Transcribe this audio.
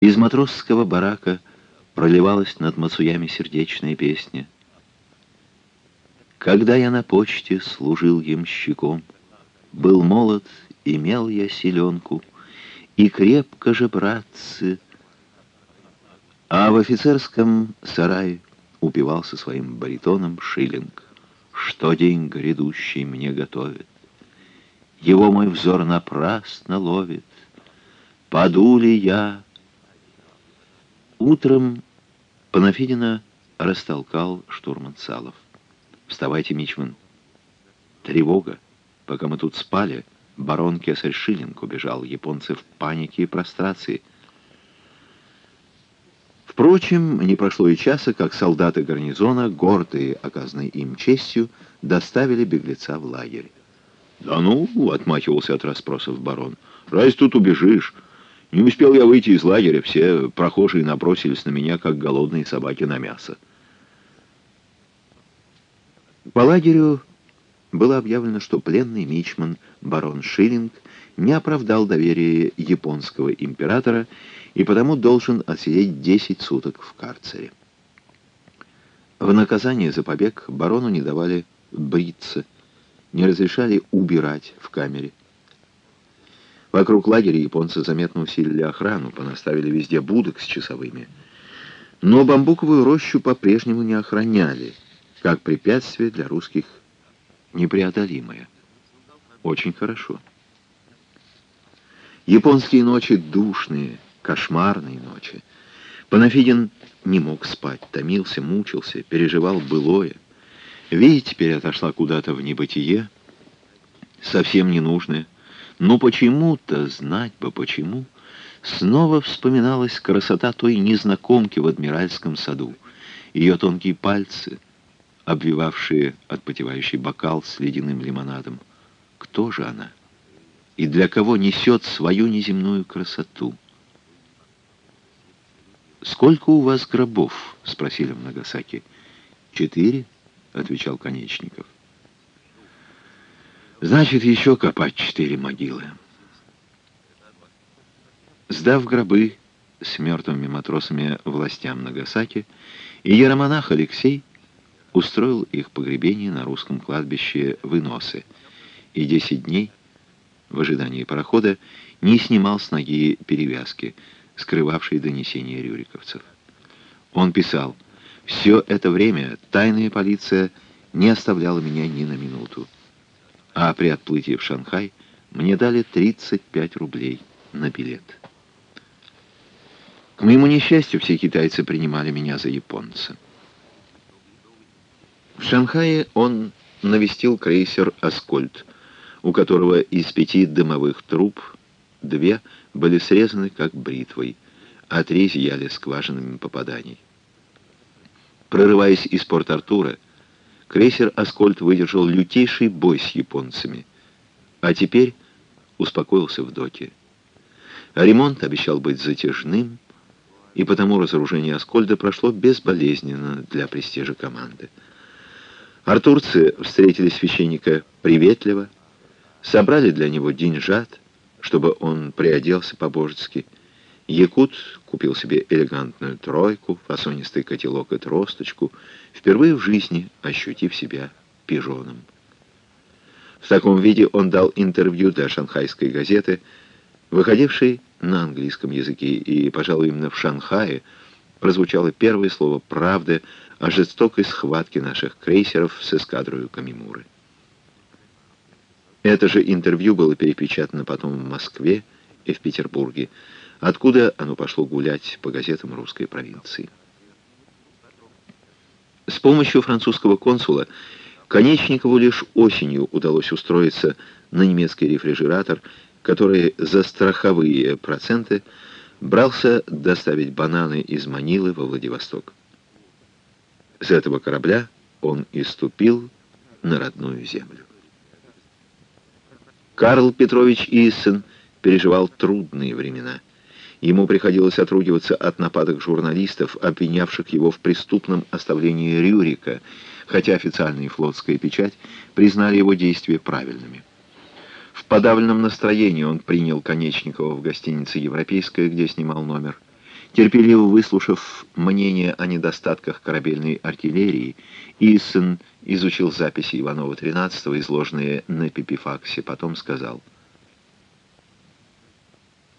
Из матросского барака проливалась над Мацуями сердечная песня. Когда я на почте служил ямщиком, Был молод, имел я селенку, И крепко же, братцы, А в офицерском сарае Упивался своим баритоном шиллинг. Что день грядущий мне готовит? Его мой взор напрасно ловит. Паду ли я Утром Панафидина растолкал штурман Салов. «Вставайте, Мичман!» «Тревога! Пока мы тут спали, барон Кесарь убежал. Японцы в панике и прострации». Впрочем, не прошло и часа, как солдаты гарнизона, гордые оказанной им честью, доставили беглеца в лагерь. «Да ну!» — отмахивался от расспросов барон. «Раз тут убежишь!» Не успел я выйти из лагеря, все прохожие набросились на меня, как голодные собаки на мясо. По лагерю было объявлено, что пленный мичман барон Шиллинг не оправдал доверия японского императора и потому должен отсидеть 10 суток в карцере. В наказание за побег барону не давали бриться, не разрешали убирать в камере. Вокруг лагеря японцы заметно усилили охрану, понаставили везде будок с часовыми. Но бамбуковую рощу по-прежнему не охраняли, как препятствие для русских непреодолимое. Очень хорошо. Японские ночи душные, кошмарные ночи. Панафидин не мог спать, томился, мучился, переживал былое. Видите, теперь отошла куда-то в небытие, совсем ненужное. Но почему-то, знать бы почему, снова вспоминалась красота той незнакомки в Адмиральском саду, ее тонкие пальцы, обвивавшие отпотевающий бокал с ледяным лимонадом. Кто же она? И для кого несет свою неземную красоту? «Сколько у вас гробов?» — спросили в Нагасаки. «Четыре», — отвечал Конечников. Значит, еще копать четыре могилы. Сдав гробы с мертвыми матросами властям Нагасаки, иеромонах Алексей устроил их погребение на русском кладбище Выносы и десять дней в ожидании парохода не снимал с ноги перевязки, скрывавшей донесения рюриковцев. Он писал, «Все это время тайная полиция не оставляла меня ни на минуту а при отплытии в Шанхай мне дали 35 рублей на билет. К моему несчастью, все китайцы принимали меня за японца. В Шанхае он навестил крейсер «Аскольд», у которого из пяти дымовых труб две были срезаны как бритвой, а три зияли скважинами попаданий. Прорываясь из Порт-Артура, крейсер «Аскольд» выдержал лютейший бой с японцами, а теперь успокоился в доке. ремонт обещал быть затяжным, и потому разоружение «Аскольда» прошло безболезненно для престижа команды. Артурцы встретили священника приветливо, собрали для него деньжат, чтобы он приоделся по-божески, Якут купил себе элегантную тройку, фасонистый котелок и тросточку, впервые в жизни ощутив себя пижоном. В таком виде он дал интервью для шанхайской газеты, выходившей на английском языке, и, пожалуй, именно в Шанхае прозвучало первое слово правды о жестокой схватке наших крейсеров с эскадрой Камимуры. Это же интервью было перепечатано потом в Москве и в Петербурге, откуда оно пошло гулять по газетам русской провинции. С помощью французского консула Конечникову лишь осенью удалось устроиться на немецкий рефрижератор, который за страховые проценты брался доставить бананы из Манилы во Владивосток. С этого корабля он и ступил на родную землю. Карл Петрович Иссен переживал трудные времена – Ему приходилось отругиваться от нападок журналистов, обвинявших его в преступном оставлении Рюрика, хотя официальная и флотская печать признали его действия правильными. В подавленном настроении он принял Конечникова в гостинице «Европейская», где снимал номер. Терпеливо выслушав мнение о недостатках корабельной артиллерии, Иссен изучил записи Иванова-13, изложенные на пипифаксе, потом сказал —